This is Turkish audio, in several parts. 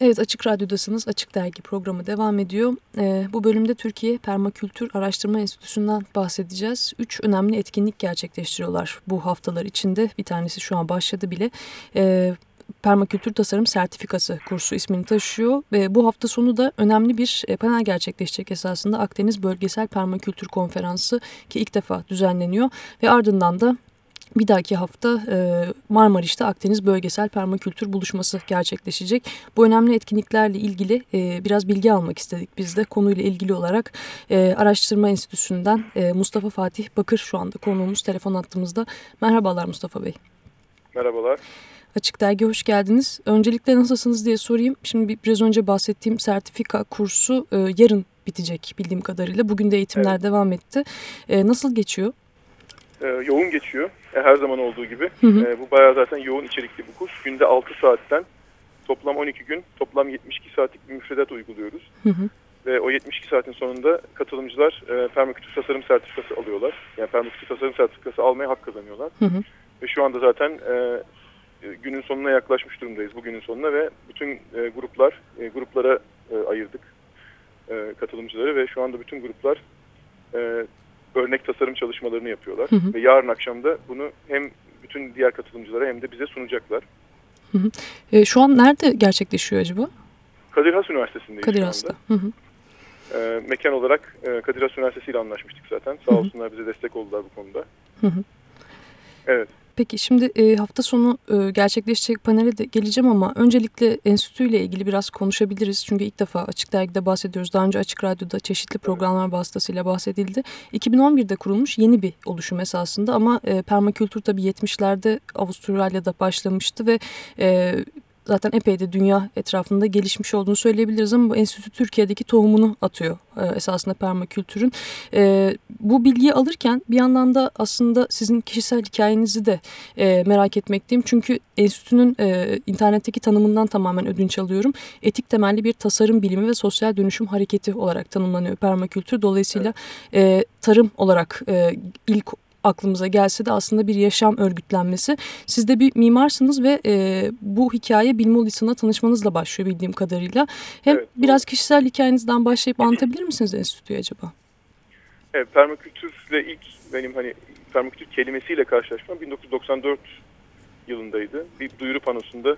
Evet Açık Radyo'dasınız. Açık Dergi programı devam ediyor. Ee, bu bölümde Türkiye Permakültür Araştırma Enstitüsü'nden bahsedeceğiz. Üç önemli etkinlik gerçekleştiriyorlar bu haftalar içinde. Bir tanesi şu an başladı bile. Ee, Permakültür Tasarım Sertifikası kursu ismini taşıyor. Ve bu hafta sonu da önemli bir e, panel gerçekleşecek esasında Akdeniz Bölgesel Permakültür Konferansı ki ilk defa düzenleniyor. Ve ardından da bir dahaki hafta e, Marmaris'te Akdeniz Bölgesel Permakültür Buluşması gerçekleşecek. Bu önemli etkinliklerle ilgili e, biraz bilgi almak istedik biz de. Konuyla ilgili olarak e, Araştırma Enstitüsü'nden Mustafa Fatih Bakır şu anda konuğumuz telefon attığımızda. Merhabalar Mustafa Bey. Merhabalar. Açık Dergi hoş geldiniz. Öncelikle nasılsınız diye sorayım. Şimdi biraz önce bahsettiğim sertifika kursu yarın bitecek bildiğim kadarıyla. Bugün de eğitimler evet. devam etti. Nasıl geçiyor? yoğun geçiyor. E, her zaman olduğu gibi. Hı hı. E, bu bayağı zaten yoğun içerikli bir kurs. Günde 6 saatten toplam 12 gün toplam 72 saatlik bir müfredat uyguluyoruz. Hı hı. Ve o 72 saatin sonunda katılımcılar e, permakültür tasarım sertifikası alıyorlar. Yani permakültür tasarım sertifikası almaya hak kazanıyorlar. Hı hı. Ve şu anda zaten e, günün sonuna yaklaşmış durumdayız. Bugünün sonuna ve bütün e, gruplar, e, gruplara e, ayırdık e, katılımcıları ve şu anda bütün gruplar e, örnek tasarım çalışmalarını yapıyorlar. Hı hı. Ve yarın akşam da bunu hem bütün diğer katılımcılara hem de bize sunacaklar. Hı hı. E, şu an nerede gerçekleşiyor acaba? Kadir Has Üniversitesi'ndeyiz Kadir Has'ta. Hı hı. E, mekan olarak e, Kadir Has Üniversitesi ile anlaşmıştık zaten. Sağ hı hı. olsunlar bize destek oldular bu konuda. Hı hı. Evet. Peki şimdi e, hafta sonu e, gerçekleşecek panele de geleceğim ama öncelikle enstitüyle ilgili biraz konuşabiliriz. Çünkü ilk defa Açık Dergi'de bahsediyoruz. Daha önce Açık Radyo'da çeşitli programlar vasıtasıyla bahsedildi. 2011'de kurulmuş yeni bir oluşum esasında ama e, permakültür tabii 70'lerde Avustralya'da başlamıştı ve e, zaten epey de dünya etrafında gelişmiş olduğunu söyleyebiliriz ama bu enstitü Türkiye'deki tohumunu atıyor e, esasında permakültürün. E, bu bilgiyi alırken bir yandan da aslında sizin kişisel hikayenizi de e, merak etmekteyim. Çünkü enstitünün e, internetteki tanımından tamamen ödünç alıyorum. Etik temelli bir tasarım bilimi ve sosyal dönüşüm hareketi olarak tanımlanıyor permakültür. Dolayısıyla e, tarım olarak e, ilk aklımıza gelse de aslında bir yaşam örgütlenmesi. Siz de bir mimarsınız ve e, bu hikaye Bilmolis'ına tanışmanızla başlıyor bildiğim kadarıyla. Hem evet, biraz kişisel hikayenizden başlayıp anlatabilir misiniz enstitüye acaba? Evet, permakültürle ilk benim hani permakültür kelimesiyle karşılaşmam 1994 yılındaydı. Bir duyuru panosunda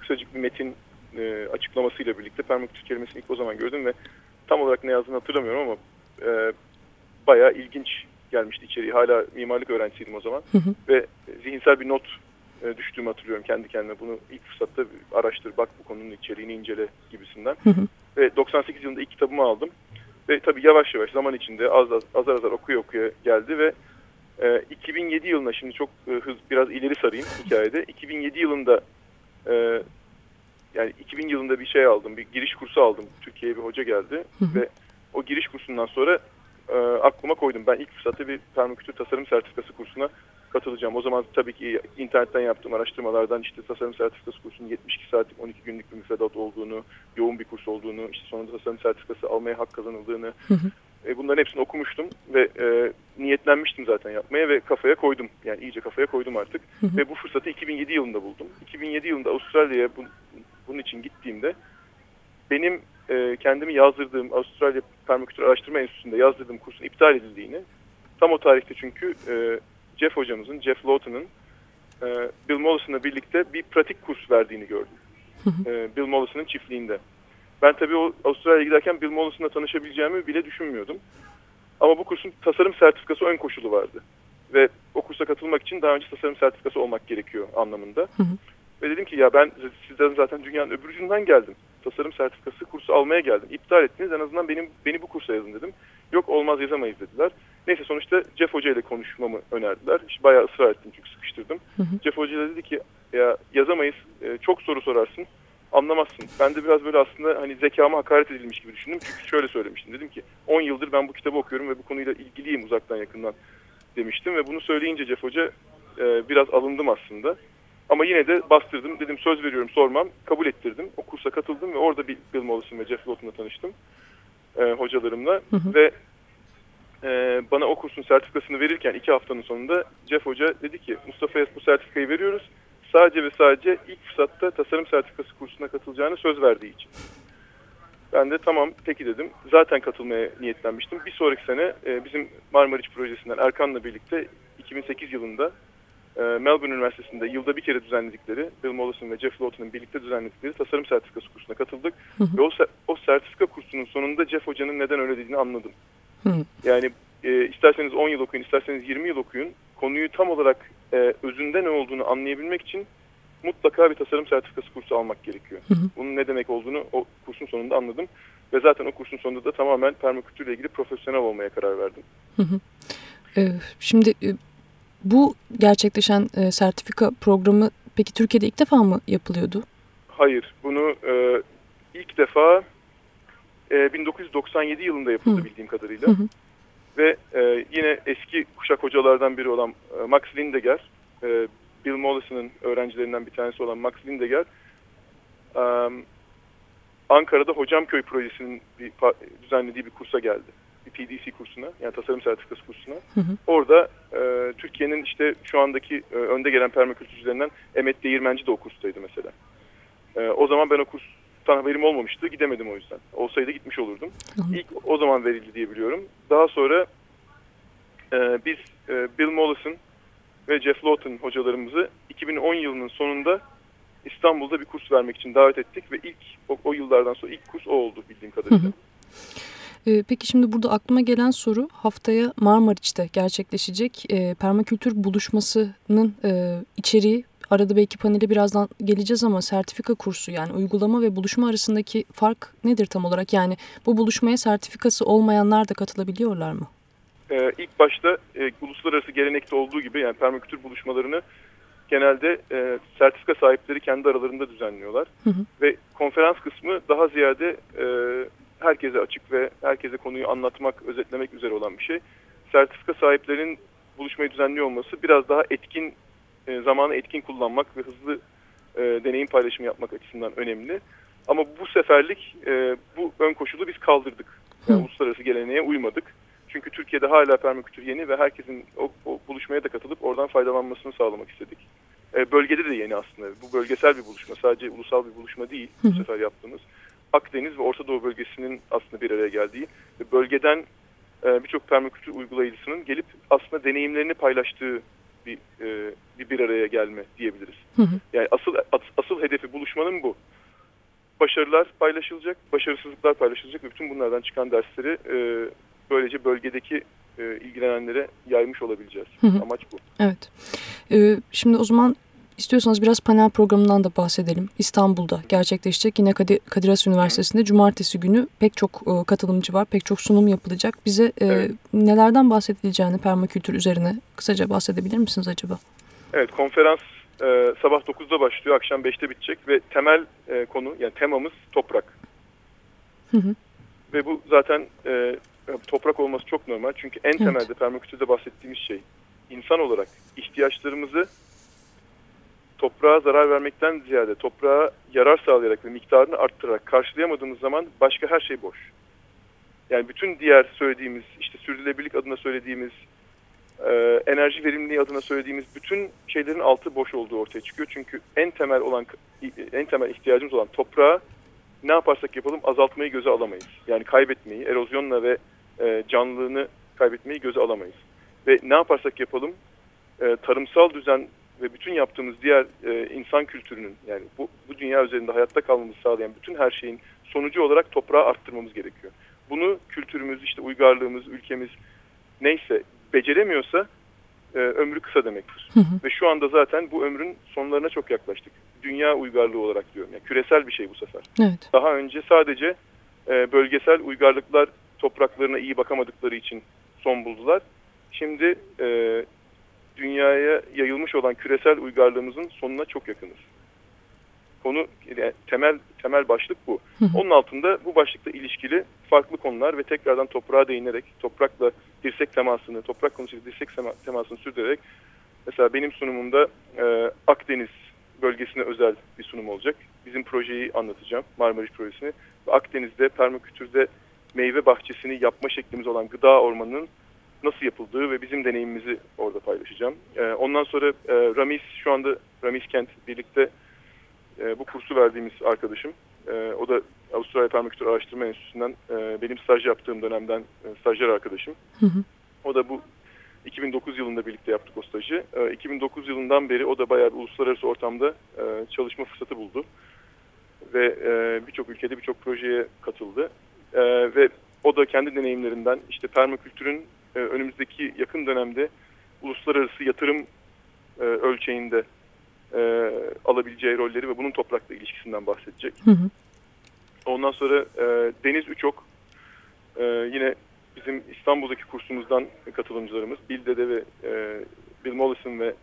kısacık bir metin e, açıklamasıyla birlikte permakültür kelimesini ilk o zaman gördüm ve tam olarak ne yazdığını hatırlamıyorum ama e, bayağı ilginç gelmişti içeriye. Hala mimarlık öğrencisiydim o zaman. Hı hı. Ve zihinsel bir not e, düştüğümü hatırlıyorum kendi kendime. Bunu ilk fırsatta araştır, bak bu konunun içeriğini incele gibisinden. Hı hı. Ve 98 yılında ilk kitabımı aldım. Ve tabii yavaş yavaş zaman içinde az az, azar azar okuya okuya geldi ve e, 2007 yılına şimdi çok e, hız biraz ileri sarayım hikayede. 2007 yılında e, yani 2000 yılında bir şey aldım, bir giriş kursu aldım. Türkiye'ye bir hoca geldi hı hı. ve o giriş kursundan sonra e, aklıma koydum. Ben ilk fırsatta bir permakültür tasarım sertifikası kursuna katılacağım. O zaman tabii ki internetten yaptığım araştırmalardan işte tasarım sertifikası kursunun 72 saatlik 12 günlük bir müfredat olduğunu, yoğun bir kurs olduğunu, işte sonunda tasarım sertifikası almaya hak kazanıldığını hı hı. E, bunların hepsini okumuştum ve e, niyetlenmiştim zaten yapmaya ve kafaya koydum. Yani iyice kafaya koydum artık. Hı hı. Ve bu fırsatı 2007 yılında buldum. 2007 yılında Avustralya'ya bu, bunun için gittiğimde benim e, kendimi yazdırdığım Avustralya Permakültür Araştırma Enstitüsü'nde yazdırdığım kursun iptal edildiğini tam o tarihte çünkü e, Jeff hocamızın, Jeff Lawton'ın e, Bill Mollison'la birlikte bir pratik kurs verdiğini gördüm. e, Bill Mollison'ın çiftliğinde. Ben tabii o Avustralya'ya giderken Bill Mollison'la tanışabileceğimi bile düşünmüyordum. Ama bu kursun tasarım sertifikası ön koşulu vardı. Ve o kursa katılmak için daha önce tasarım sertifikası olmak gerekiyor anlamında. Hı hı. Ve dedim ki ya ben sizden zaten dünyanın öbür ucundan geldim tasarım sertifikası kursu almaya geldim. İptal ettiniz en azından benim beni bu kursa yazın dedim. Yok olmaz yazamayız dediler. Neyse sonuçta Jeff Hoca ile konuşmamı önerdiler. İşte bayağı ısrar ettim çünkü sıkıştırdım. Hı hı. Jeff Hoca dedi ki ya yazamayız e, çok soru sorarsın anlamazsın. Ben de biraz böyle aslında hani zekama hakaret edilmiş gibi düşündüm. Çünkü şöyle söylemiştim. Dedim ki 10 yıldır ben bu kitabı okuyorum ve bu konuyla ilgiliyim uzaktan yakından demiştim. Ve bunu söyleyince Jeff Hoca e, biraz alındım aslında. Ama yine de bastırdım. Dedim söz veriyorum sormam. Kabul ettirdim. O kursa katıldım ve orada Bill Mollison ve Jeff Lawton'la tanıştım. E, hocalarımla. Hı hı. Ve e, bana o kursun sertifikasını verirken iki haftanın sonunda Jeff Hoca dedi ki Mustafa'ya bu sertifikayı veriyoruz. sadece ve sadece ilk fırsatta tasarım sertifikası kursuna katılacağını söz verdiği için. Ben de tamam peki dedim. Zaten katılmaya niyetlenmiştim. Bir sonraki sene e, bizim Marmariç projesinden Erkan'la birlikte 2008 yılında Melbourne Üniversitesi'nde yılda bir kere düzenledikleri Bill Mollison ve Jeff Lawton'un birlikte düzenledikleri tasarım sertifikası kursuna katıldık. Hı hı. Ve o, o sertifika kursunun sonunda Jeff Hoca'nın neden öyle dediğini anladım. Hı. Yani e, isterseniz 10 yıl okuyun, isterseniz 20 yıl okuyun. Konuyu tam olarak e, özünde ne olduğunu anlayabilmek için mutlaka bir tasarım sertifikası kursu almak gerekiyor. Hı hı. Bunun ne demek olduğunu o kursun sonunda anladım. Ve zaten o kursun sonunda da tamamen permakültürle ilgili profesyonel olmaya karar verdim. Hı hı. Ee, şimdi e, bu gerçekleşen e, sertifika programı peki Türkiye'de ilk defa mı yapılıyordu? Hayır, bunu e, ilk defa e, 1997 yılında yapıldı Hı. bildiğim kadarıyla. Hı hı. Ve e, yine eski kuşak hocalardan biri olan e, Max Lindegar, e, Bill Mollison'ın öğrencilerinden bir tanesi olan Max Lindegar, e, Ankara'da Hocamköy projesinin bir, düzenlediği bir kursa geldi. Bir PDC kursuna, yani tasarım sertifikası kursuna. Hı hı. Orada e, Türkiye'nin işte şu andaki e, önde gelen permakültürcülerinden Emet Değirmenci de o kurstaydı mesela. E, o zaman ben o kurstan haberim olmamıştı. Gidemedim o yüzden. Olsaydı gitmiş olurdum. Hı hı. İlk o zaman verildi diye biliyorum. Daha sonra e, biz e, Bill Mollison ve Jeff Lawton hocalarımızı 2010 yılının sonunda İstanbul'da bir kurs vermek için davet ettik ve ilk o, o yıllardan sonra ilk kurs o oldu bildiğim Hı kadarıyla. hı. Ee, peki şimdi burada aklıma gelen soru haftaya Marmariç'te gerçekleşecek e, permakültür buluşmasının e, içeriği arada belki panele birazdan geleceğiz ama sertifika kursu yani uygulama ve buluşma arasındaki fark nedir tam olarak? Yani bu buluşmaya sertifikası olmayanlar da katılabiliyorlar mı? Ee, ilk başta e, uluslararası gelenekte olduğu gibi yani permakültür buluşmalarını genelde e, sertifika sahipleri kendi aralarında düzenliyorlar. Hı hı. Ve konferans kısmı daha ziyade e, herkese açık ve herkese konuyu anlatmak, özetlemek üzere olan bir şey. Sertifika sahiplerinin buluşmayı düzenliyor olması biraz daha etkin, e, zamanı etkin kullanmak ve hızlı e, deneyim paylaşımı yapmak açısından önemli. Ama bu seferlik e, bu ön koşulu biz kaldırdık. Yani Hı. uluslararası geleneğe uymadık. Çünkü Türkiye'de hala permakültür yeni ve herkesin o, o buluşmaya da katılıp oradan faydalanmasını sağlamak istedik. E, bölgede de yeni aslında. Bu bölgesel bir buluşma. Sadece ulusal bir buluşma değil bu sefer yaptığımız. Akdeniz ve Orta Doğu bölgesinin aslında bir araya geldiği ve bölgeden e, birçok permakültür uygulayıcısının gelip aslında deneyimlerini paylaştığı bir, e, bir bir araya gelme diyebiliriz. Hı hı. Yani asıl as- asıl hedefi buluşmanın bu. Başarılar paylaşılacak, başarısızlıklar paylaşılacak ve bütün bunlardan çıkan dersleri e, böylece bölgedeki e, ilgilenenlere yaymış olabileceğiz. Hı hı. Amaç bu. Evet. Ee, şimdi o zaman istiyorsanız biraz panel programından da bahsedelim. İstanbul'da gerçekleşecek. Yine Kadir, Has Üniversitesi'nde cumartesi günü pek çok e, katılımcı var. Pek çok sunum yapılacak. Bize e, Evet. nelerden bahsedileceğini permakültür üzerine kısaca bahsedebilir misiniz acaba? Evet konferans e, sabah 9'da başlıyor, akşam 5'te bitecek ve temel e, konu yani temamız toprak. Hı hı. Ve bu zaten e, toprak olması çok normal. Çünkü en temelde permakültürde bahsettiğimiz şey insan olarak ihtiyaçlarımızı toprağa zarar vermekten ziyade toprağa yarar sağlayarak ve miktarını arttırarak karşılayamadığımız zaman başka her şey boş. Yani bütün diğer söylediğimiz işte sürdürülebilirlik adına söylediğimiz e, enerji verimliliği adına söylediğimiz bütün şeylerin altı boş olduğu ortaya çıkıyor. Çünkü en temel olan en temel ihtiyacımız olan toprağı ne yaparsak yapalım azaltmayı göze alamayız. Yani kaybetmeyi, erozyonla ve e, canlılığını kaybetmeyi göze alamayız. Ve ne yaparsak yapalım e, tarımsal düzen ve bütün yaptığımız diğer e, insan kültürünün yani bu, bu dünya üzerinde hayatta kalmamızı sağlayan bütün her şeyin sonucu olarak toprağı arttırmamız gerekiyor. Bunu kültürümüz, işte uygarlığımız, ülkemiz neyse beceremiyorsa e, ömrü kısa demektir. Hı hı. Ve şu anda zaten bu ömrün sonlarına çok yaklaştık. Dünya uygarlığı olarak diyorum. Yani küresel bir şey bu sefer. Evet. Daha önce sadece e, bölgesel uygarlıklar topraklarına iyi bakamadıkları için son buldular. Şimdi e, dünyaya yayılmış olan küresel uygarlığımızın sonuna çok yakınız. Konu yani temel temel başlık bu. Onun altında bu başlıkla ilişkili farklı konular ve tekrardan toprağa değinerek, toprakla dirsek temasını, toprak konusuyla dirsek tema- temasını sürdürerek mesela benim sunumumda e, Akdeniz bölgesine özel bir sunum olacak. Bizim projeyi anlatacağım, Marmaris projesini. Akdeniz'de permakültürde meyve bahçesini yapma şeklimiz olan gıda ormanının nasıl yapıldığı ve bizim deneyimimizi orada paylaşacağım. E, ondan sonra e, Ramiz şu anda Ramiz Kent birlikte e, bu kursu verdiğimiz arkadaşım. E, o da Avustralya Permakültür Araştırma Enstitüsü'nden e, benim staj yaptığım dönemden e, stajyer arkadaşım. Hı hı. O da bu 2009 yılında birlikte yaptık o stajı. E, 2009 yılından beri o da bayağı bir uluslararası ortamda e, çalışma fırsatı buldu. Ve e, birçok ülkede birçok projeye katıldı. E, ve o da kendi deneyimlerinden işte permakültürün e, önümüzdeki yakın dönemde uluslararası yatırım e, ölçeğinde e, alabileceği rolleri ve bunun toprakla ilişkisinden bahsedecek. Hı hı. Ondan sonra e, Deniz Üçok e, yine bizim İstanbul'daki kursumuzdan katılımcılarımız Bill Dede ve e, Bill Mollison ve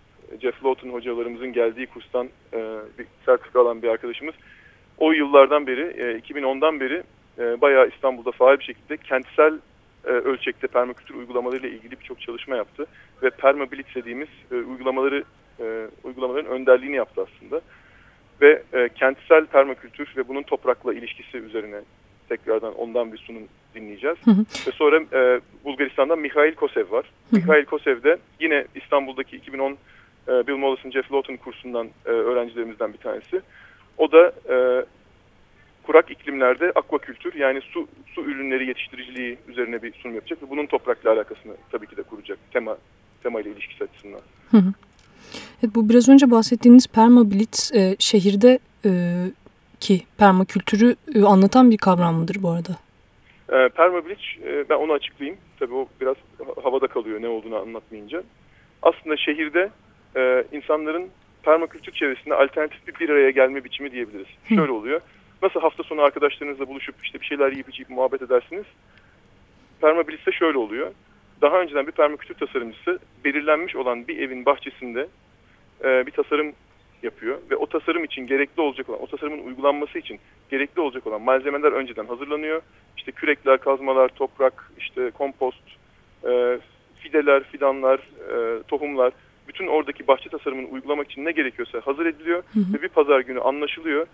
Jeff Lawton hocalarımızın geldiği kurstan e, bir sertifika alan bir arkadaşımız. O yıllardan beri, e, 2010'dan beri e, bayağı İstanbul'da faal bir şekilde kentsel e, ölçekte permakültür uygulamalarıyla ilgili birçok çalışma yaptı. Ve permabilit dediğimiz e, uygulamaları e, uygulamaların önderliğini yaptı aslında. Ve e, kentsel permakültür ve bunun toprakla ilişkisi üzerine tekrardan ondan bir sunum dinleyeceğiz. Hı hı. Ve sonra e, Bulgaristan'dan Mikhail Kosev var. Hı hı. Mikhail Kosev de yine İstanbul'daki 2010 e, Bill Mollison, Jeff Lawton kursundan e, öğrencilerimizden bir tanesi. O da e, kurak iklimlerde akvakültür yani su, su ürünleri yetiştiriciliği üzerine bir sunum yapacak ve bunun toprakla alakasını tabii ki de kuracak tema tema ile ilişkisi açısından. Hı hı. Evet, bu biraz önce bahsettiğiniz permabilit e, şehirde e, ki permakültürü e, anlatan bir kavram mıdır bu arada? E, permabilit e, ben onu açıklayayım. Tabii o biraz havada kalıyor ne olduğunu anlatmayınca. Aslında şehirde e, insanların permakültür çevresinde alternatif bir bir araya gelme biçimi diyebiliriz. Hı. Şöyle oluyor. Nasıl hafta sonu arkadaşlarınızla buluşup işte bir şeyler yiyip içip muhabbet edersiniz. Permabiliste şöyle oluyor. Daha önceden bir permakültür tasarımcısı belirlenmiş olan bir evin bahçesinde e, bir tasarım yapıyor ve o tasarım için gerekli olacak olan, o tasarımın uygulanması için gerekli olacak olan malzemeler önceden hazırlanıyor. İşte kürekler, kazmalar, toprak, işte kompost, e, fideler, fidanlar, e, tohumlar, bütün oradaki bahçe tasarımını uygulamak için ne gerekiyorsa hazır ediliyor hı hı. ve bir pazar günü anlaşılıyor.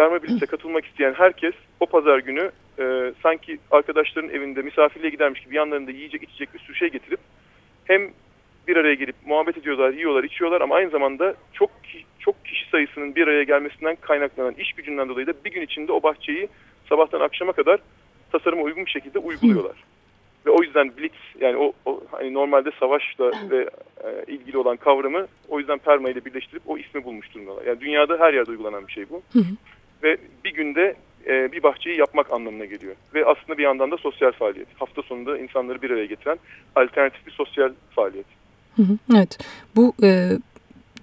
Permabilis'e katılmak isteyen herkes o pazar günü e, sanki arkadaşların evinde misafirliğe gidermiş gibi yanlarında yiyecek içecek bir sürü şey getirip hem bir araya gelip muhabbet ediyorlar, yiyorlar, içiyorlar ama aynı zamanda çok çok kişi sayısının bir araya gelmesinden kaynaklanan iş gücünden dolayı da bir gün içinde o bahçeyi sabahtan akşama kadar tasarıma uygun bir şekilde uyguluyorlar. Hı. Ve o yüzden blitz yani o, o hani normalde savaşla ve e, ilgili olan kavramı o yüzden perma ile birleştirip o ismi bulmuş durumdalar. Yani dünyada her yerde uygulanan bir şey bu. Hı hı. Ve bir günde e, bir bahçeyi yapmak anlamına geliyor. Ve aslında bir yandan da sosyal faaliyet. Hafta sonunda insanları bir araya getiren alternatif bir sosyal faaliyet. Hı hı, evet. Bu e,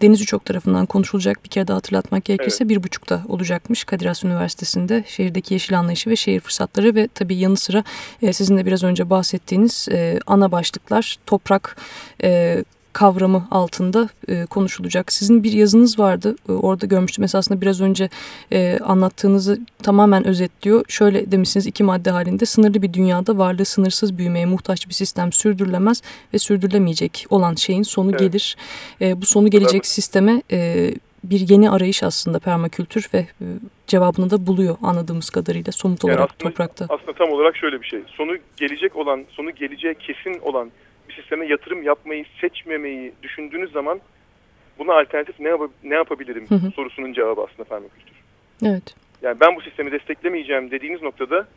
Deniz Uçok tarafından konuşulacak bir kere daha hatırlatmak gerekirse evet. bir buçukta olacakmış Kadir Has Üniversitesi'nde şehirdeki yeşil anlayışı ve şehir fırsatları ve tabii yanı sıra e, sizin de biraz önce bahsettiğiniz e, ana başlıklar toprak, e, kavramı altında e, konuşulacak. Sizin bir yazınız vardı. E, orada görmüştüm. Esasında biraz önce e, anlattığınızı tamamen özetliyor. Şöyle demişsiniz iki madde halinde sınırlı bir dünyada varlığı sınırsız büyümeye muhtaç bir sistem sürdürülemez ve sürdürülemeyecek olan şeyin sonu evet. gelir. E, bu sonu gelecek evet. sisteme e, bir yeni arayış aslında permakültür ve e, cevabını da buluyor anladığımız kadarıyla somut olarak yani aslında, toprakta. Aslında tam olarak şöyle bir şey. Sonu gelecek olan, sonu geleceğe kesin olan sisteme yatırım yapmayı seçmemeyi düşündüğünüz zaman buna alternatif ne, yap ne yapabilirim hı hı. sorusunun cevabı aslında permakültür. Evet. Yani ben bu sistemi desteklemeyeceğim dediğiniz noktada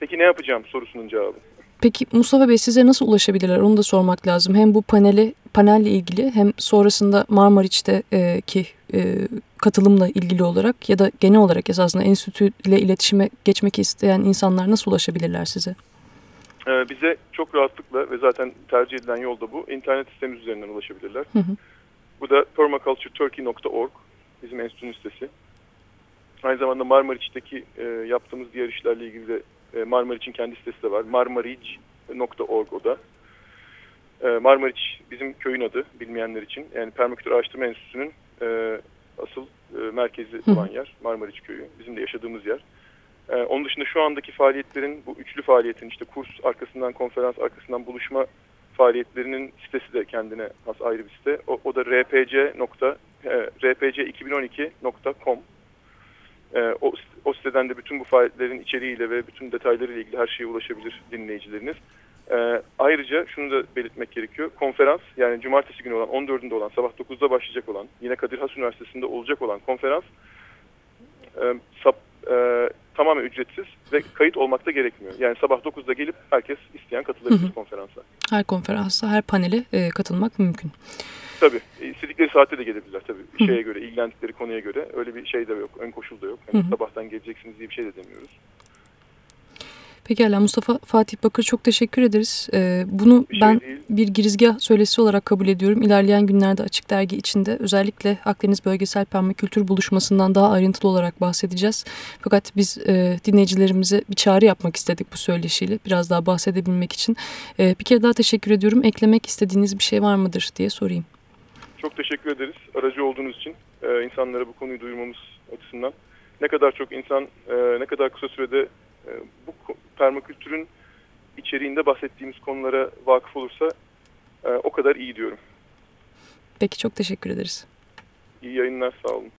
peki ne yapacağım sorusunun cevabı. Peki Mustafa Bey size nasıl ulaşabilirler onu da sormak lazım. Hem bu paneli panelle ilgili hem sonrasında Marmariç'te e, e, katılımla ilgili olarak ya da genel olarak esasında enstitüyle iletişime geçmek isteyen insanlar nasıl ulaşabilirler size? E, bize çok rahatlıkla ve zaten tercih edilen yol da bu. internet sistemimiz üzerinden ulaşabilirler. Hı hı. Bu da permacultureturkey.org bizim enstitünün sitesi. Aynı zamanda Marmariç'teki e, yaptığımız diğer işlerle ilgili de e, Marmariç'in kendi sitesi de var. marmariç.org o da. E, Marmariç bizim köyün adı bilmeyenler için. Yani Permakültür Araştırma Enstitüsü'nün e, asıl e, merkezi olan yer Marmariç Köyü. Bizim de yaşadığımız yer. Ee, onun dışında şu andaki faaliyetlerin bu üçlü faaliyetin işte kurs arkasından konferans arkasından buluşma faaliyetlerinin sitesi de kendine has ayrı bir site. O, o da rpc e, rpc2012.com. E, o, o siteden de bütün bu faaliyetlerin içeriğiyle ve bütün detaylarıyla ilgili her şeye ulaşabilir dinleyicileriniz. E, ayrıca şunu da belirtmek gerekiyor. Konferans yani cumartesi günü olan 14'ünde olan sabah 9'da başlayacak olan yine Kadir Has Üniversitesi'nde olacak olan konferans e, sap, e, tamamen ücretsiz ve kayıt olmakta gerekmiyor. Yani sabah 9'da gelip herkes isteyen katılabilir Hı hı. konferansa. Her konferansa, her panele e, katılmak mümkün. Tabii. e, istedikleri saatte de gelebilirler tabii. Hı. Şeye göre, ilgilendikleri konuya göre. Öyle bir şey de yok. Ön koşul da yok. Hani Hı hı. sabahtan geleceksiniz diye bir şey de demiyoruz. Pekala Mustafa Fatih Bakır çok teşekkür ederiz. E, bunu Bir şey ben değil. bir girizgah söylesi olarak kabul ediyorum. İlerleyen günlerde Açık Dergi içinde özellikle Akdeniz Bölgesel Permakültür Buluşması'ndan daha ayrıntılı olarak bahsedeceğiz. Fakat biz e, dinleyicilerimize bir çağrı yapmak istedik bu söyleşiyle biraz daha bahsedebilmek için. E, bir kere daha teşekkür ediyorum. Eklemek istediğiniz bir şey var mıdır diye sorayım. Çok teşekkür ederiz aracı olduğunuz için. e, insanlara bu konuyu duyurmamız açısından. Ne kadar çok insan e, ne kadar kısa sürede e, bu permakültürün içeriğinde bahsettiğimiz konulara vakıf olursa e, o kadar iyi diyorum. Peki çok teşekkür ederiz. İyi yayınlar sağ olun.